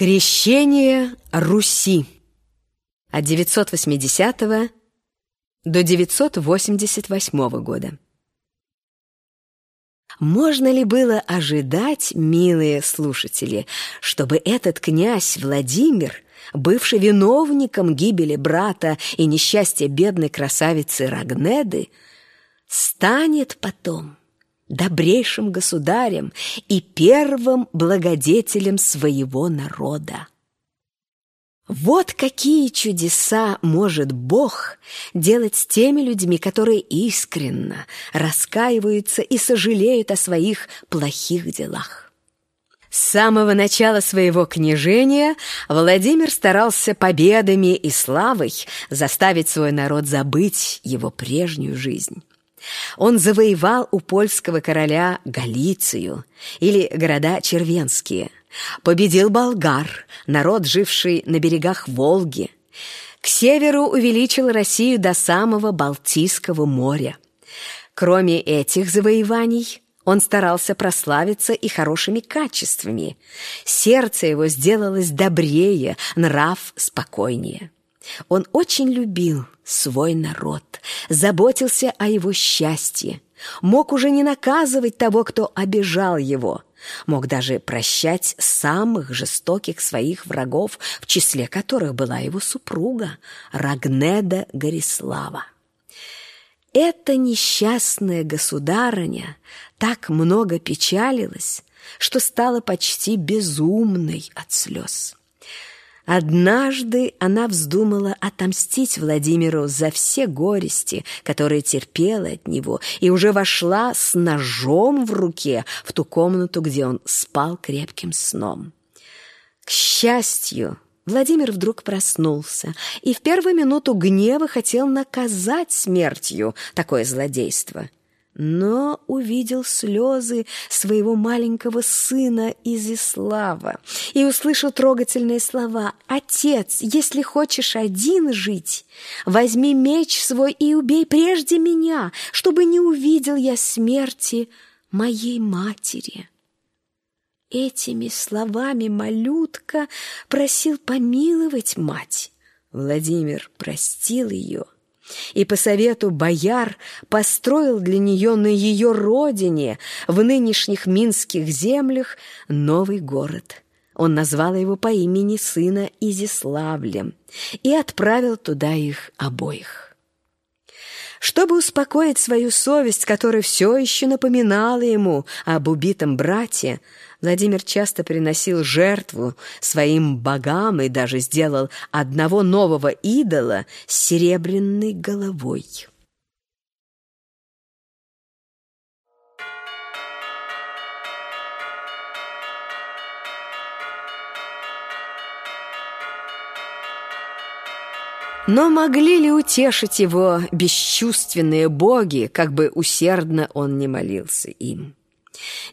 Крещение Руси от 980 до 988 года. Можно ли было ожидать, милые слушатели, чтобы этот князь Владимир, бывший виновником гибели брата и несчастья бедной красавицы Рагнеды, станет потом добрейшим государем и первым благодетелем своего народа. Вот какие чудеса может Бог делать с теми людьми, которые искренно раскаиваются и сожалеют о своих плохих делах. С самого начала своего княжения Владимир старался победами и славой заставить свой народ забыть его прежнюю жизнь. Он завоевал у польского короля Галицию или города Червенские, победил болгар, народ, живший на берегах Волги, к северу увеличил Россию до самого Балтийского моря. Кроме этих завоеваний, он старался прославиться и хорошими качествами. Сердце его сделалось добрее, нрав спокойнее. Он очень любил свой народ, заботился о его счастье, мог уже не наказывать того, кто обижал его, мог даже прощать самых жестоких своих врагов, в числе которых была его супруга Рагнеда Горислава. Эта несчастная государыня так много печалилась, что стала почти безумной от слез. Однажды она вздумала отомстить Владимиру за все горести, которые терпела от него, и уже вошла с ножом в руке в ту комнату, где он спал крепким сном. К счастью, Владимир вдруг проснулся и в первую минуту гнева хотел наказать смертью такое злодейство – но увидел слезы своего маленького сына Изислава и услышал трогательные слова «Отец, если хочешь один жить, возьми меч свой и убей прежде меня, чтобы не увидел я смерти моей матери». Этими словами малютка просил помиловать мать. Владимир простил ее – и по совету бояр построил для нее на ее родине, в нынешних минских землях, новый город. Он назвал его по имени сына Изиславлем и отправил туда их обоих. Чтобы успокоить свою совесть, которая все еще напоминала ему об убитом брате, Владимир часто приносил жертву своим богам и даже сделал одного нового идола с серебряной головой. Но могли ли утешить его бесчувственные боги, как бы усердно он не молился им?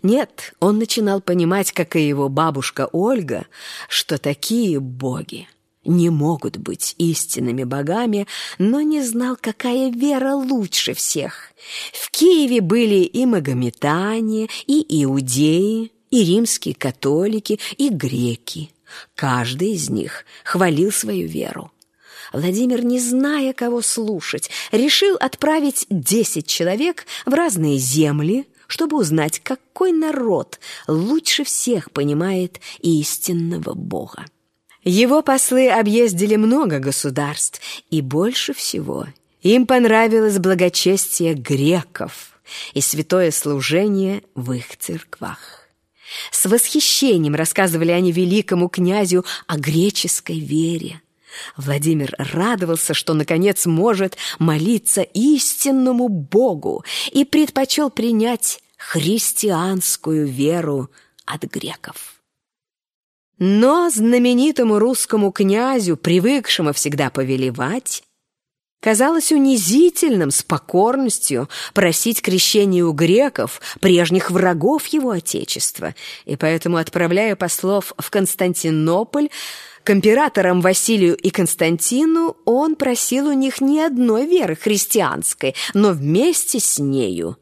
Нет, он начинал понимать, как и его бабушка Ольга, что такие боги не могут быть истинными богами, но не знал, какая вера лучше всех. В Киеве были и магометане, и иудеи, и римские католики, и греки. Каждый из них хвалил свою веру. Владимир, не зная, кого слушать, решил отправить десять человек в разные земли, чтобы узнать, какой народ лучше всех понимает истинного Бога. Его послы объездили много государств, и больше всего им понравилось благочестие греков и святое служение в их церквах. С восхищением рассказывали они великому князю о греческой вере, Владимир радовался, что, наконец, может молиться истинному Богу и предпочел принять христианскую веру от греков. Но знаменитому русскому князю, привыкшему всегда повелевать, казалось унизительным с покорностью просить крещения у греков, прежних врагов его отечества, и поэтому, отправляя послов в Константинополь, к императорам Василию и Константину он просил у них не одной веры христианской, но вместе с нею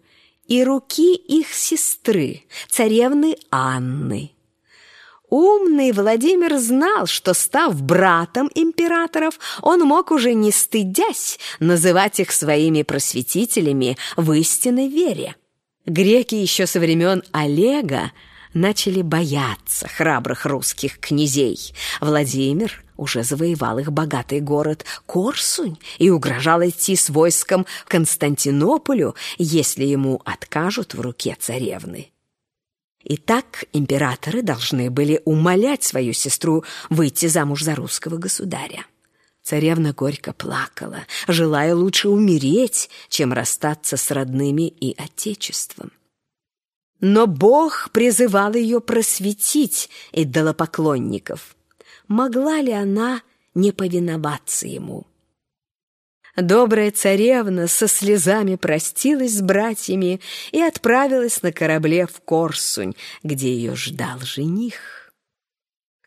и руки их сестры, царевны Анны. Умный Владимир знал, что, став братом императоров, он мог уже не стыдясь называть их своими просветителями в истинной вере. Греки еще со времен Олега начали бояться храбрых русских князей. Владимир уже завоевал их богатый город Корсунь и угрожал идти с войском к Константинополю, если ему откажут в руке царевны. Итак, императоры должны были умолять свою сестру выйти замуж за русского государя. Царевна горько плакала, желая лучше умереть, чем расстаться с родными и отечеством. Но Бог призывал ее просветить идолопоклонников. Могла ли она не повиноваться ему? Добрая царевна со слезами простилась с братьями и отправилась на корабле в Корсунь, где ее ждал жених.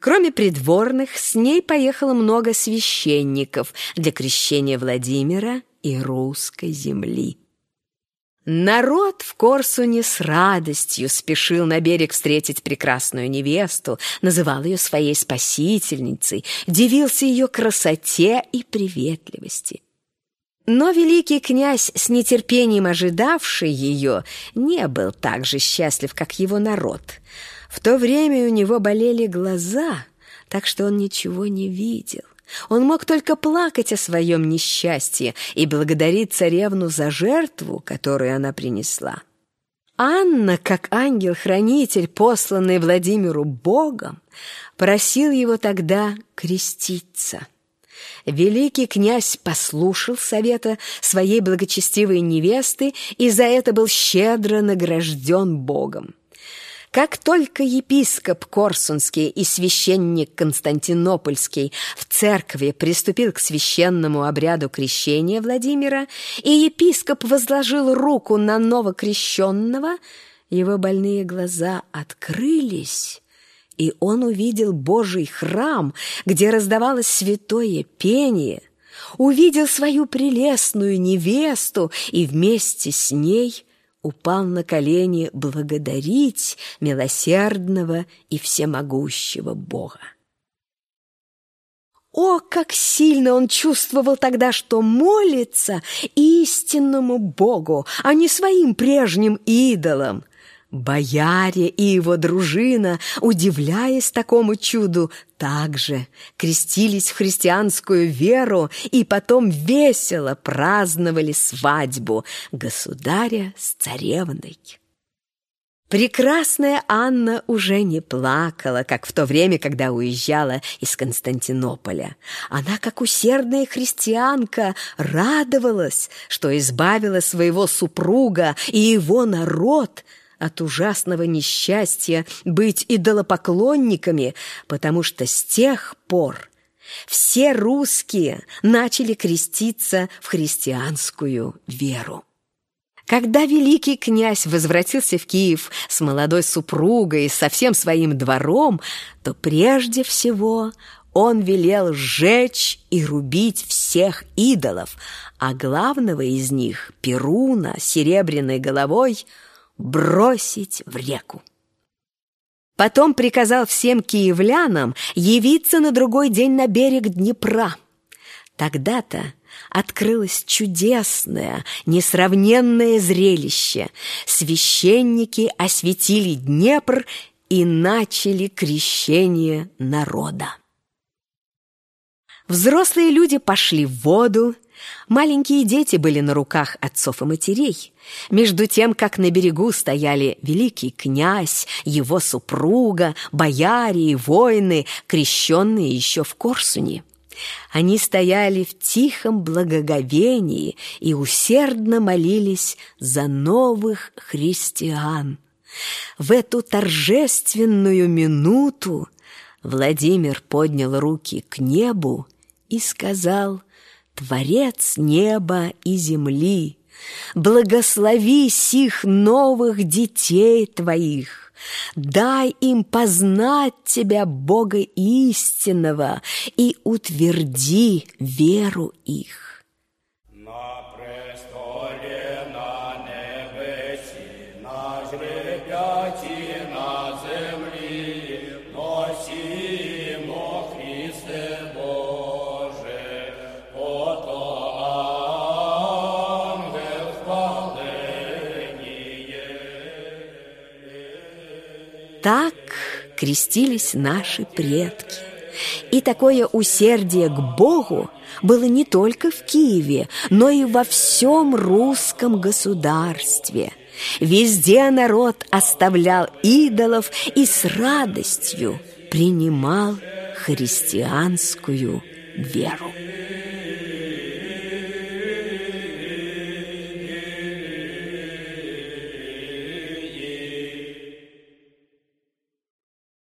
Кроме придворных, с ней поехало много священников для крещения Владимира и русской земли. Народ в Корсуне с радостью спешил на берег встретить прекрасную невесту, называл ее своей спасительницей, дивился ее красоте и приветливости. Но великий князь, с нетерпением ожидавший ее, не был так же счастлив, как его народ. В то время у него болели глаза, так что он ничего не видел. Он мог только плакать о своем несчастье и благодарить царевну за жертву, которую она принесла. Анна, как ангел-хранитель, посланный Владимиру Богом, просил его тогда креститься. Великий князь послушал совета своей благочестивой невесты и за это был щедро награжден Богом. Как только епископ Корсунский и священник Константинопольский в церкви приступил к священному обряду крещения Владимира, и епископ возложил руку на новокрещенного, его больные глаза открылись, и он увидел Божий храм, где раздавалось святое пение, увидел свою прелестную невесту и вместе с ней упал на колени благодарить милосердного и всемогущего Бога. О, как сильно он чувствовал тогда, что молится истинному Богу, а не своим прежним идолам, Бояре и его дружина, удивляясь такому чуду, также крестились в христианскую веру и потом весело праздновали свадьбу государя с царевной. Прекрасная Анна уже не плакала, как в то время, когда уезжала из Константинополя. Она, как усердная христианка, радовалась, что избавила своего супруга и его народ – от ужасного несчастья быть идолопоклонниками, потому что с тех пор все русские начали креститься в христианскую веру. Когда великий князь возвратился в Киев с молодой супругой и со всем своим двором, то прежде всего он велел сжечь и рубить всех идолов, а главного из них, Перуна, серебряной головой – бросить в реку. Потом приказал всем киевлянам явиться на другой день на берег Днепра. Тогда-то открылось чудесное, несравненное зрелище. Священники осветили Днепр и начали крещение народа. Взрослые люди пошли в воду, Маленькие дети были на руках отцов и матерей. Между тем, как на берегу стояли великий князь, его супруга, бояре и воины, крещенные еще в Корсуне. Они стояли в тихом благоговении и усердно молились за новых христиан. В эту торжественную минуту Владимир поднял руки к небу и сказал Творец неба и земли, Благослови сих новых детей Твоих, Дай им познать Тебя, Бога истинного, И утверди веру их. Так крестились наши предки. И такое усердие к Богу было не только в Киеве, но и во всем русском государстве. Везде народ оставлял идолов и с радостью принимал христианскую веру.